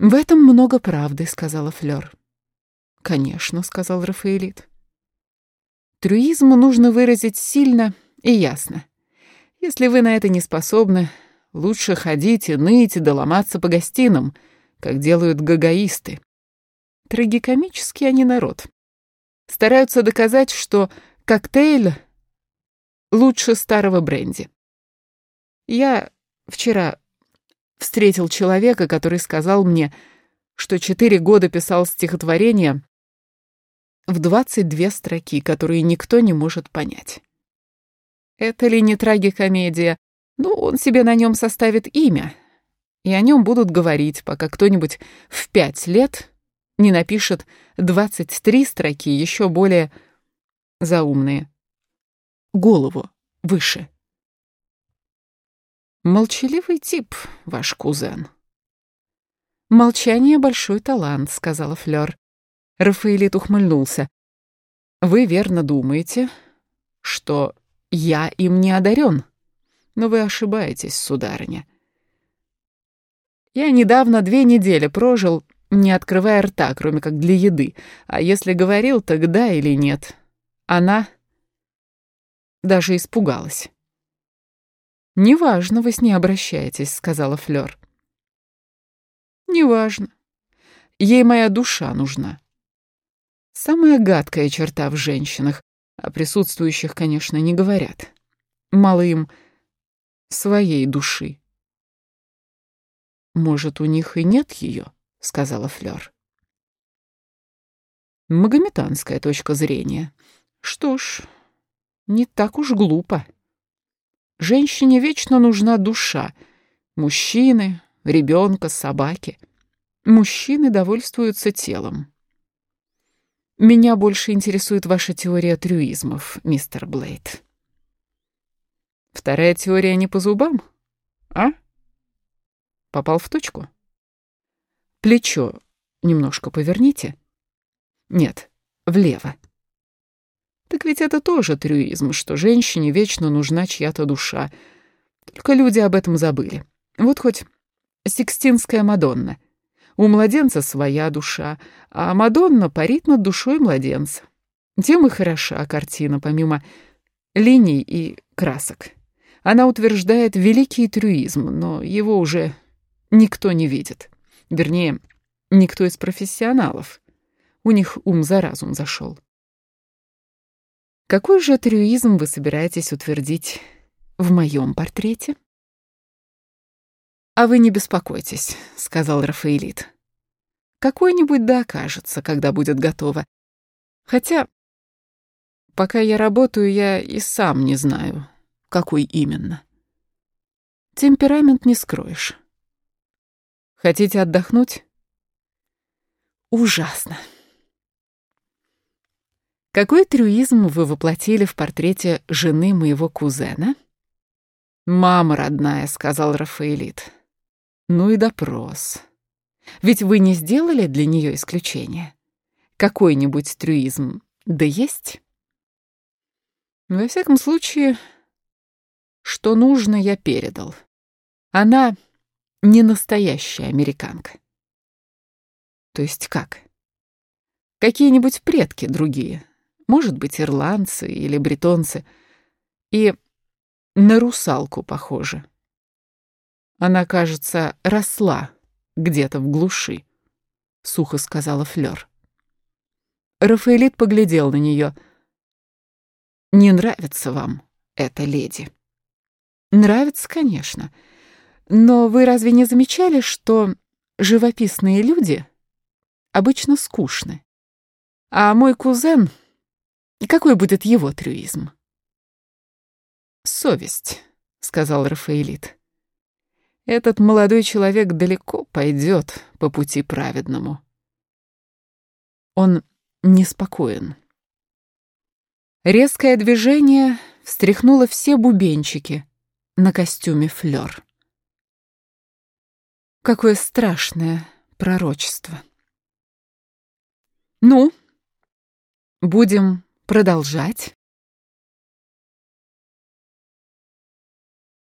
«В этом много правды», — сказала Флёр. «Конечно», — сказал Рафаэлит. «Трюизм нужно выразить сильно и ясно. Если вы на это не способны, лучше ходить и ныть и доломаться по гостинам, как делают гагаисты. Трагикомический они народ. Стараются доказать, что коктейль лучше старого бренди. Я вчера встретил человека, который сказал мне, что четыре года писал стихотворение в 22 строки, которые никто не может понять. Это ли не трагикомедия? Ну, он себе на нем составит имя, и о нем будут говорить, пока кто-нибудь в пять лет не напишет 23 строки, еще более заумные. Голову выше. Молчаливый тип, ваш кузен. Молчание — большой талант, сказала Флёр. Рафаэлит ухмыльнулся. Вы верно думаете, что я им не одарен, но вы ошибаетесь, сударыня. Я недавно две недели прожил, не открывая рта, кроме как для еды, а если говорил, тогда или нет. Она даже испугалась. «Неважно, вы с ней обращаетесь», — сказала Флёр. «Неважно. Ей моя душа нужна. Самая гадкая черта в женщинах, о присутствующих, конечно, не говорят. Мало им своей души». «Может, у них и нет ее?» — сказала Флёр. «Магометанская точка зрения. Что ж, не так уж глупо». Женщине вечно нужна душа. Мужчины, ребенка, собаки. Мужчины довольствуются телом. Меня больше интересует ваша теория трюизмов, мистер Блейд. Вторая теория не по зубам? А? Попал в точку? Плечо немножко поверните. Нет, влево. Так ведь это тоже трюизм, что женщине вечно нужна чья-то душа. Только люди об этом забыли. Вот хоть Сикстинская Мадонна. У младенца своя душа, а Мадонна парит над душой младенца. Тем и хороша картина, помимо линий и красок. Она утверждает великий трюизм, но его уже никто не видит. Вернее, никто из профессионалов. У них ум за разум зашел. Какой же трюизм вы собираетесь утвердить в моем портрете? А вы не беспокойтесь, сказал Рафаэлит. Какой-нибудь да окажется, когда будет готово. Хотя, пока я работаю, я и сам не знаю, какой именно. Темперамент не скроешь. Хотите отдохнуть? Ужасно. Какой трюизм вы воплотили в портрете жены моего кузена? Мама родная, сказал Рафаэлит. Ну и допрос. Ведь вы не сделали для нее исключение? Какой-нибудь трюизм да есть? Во всяком случае, что нужно, я передал. Она не настоящая американка. То есть как? Какие-нибудь предки другие, может быть, ирландцы или бретонцы, и на русалку похожа. Она, кажется, росла где-то в глуши, — сухо сказала Флёр. Рафаэлит поглядел на нее. «Не нравится вам эта леди?» «Нравится, конечно. Но вы разве не замечали, что живописные люди обычно скучны? А мой кузен какой будет его трюизм? «Совесть», — сказал Рафаэлит. «Этот молодой человек далеко пойдет по пути праведному. Он неспокоен». Резкое движение встряхнуло все бубенчики на костюме Флёр. Какое страшное пророчество. «Ну, будем продолжать.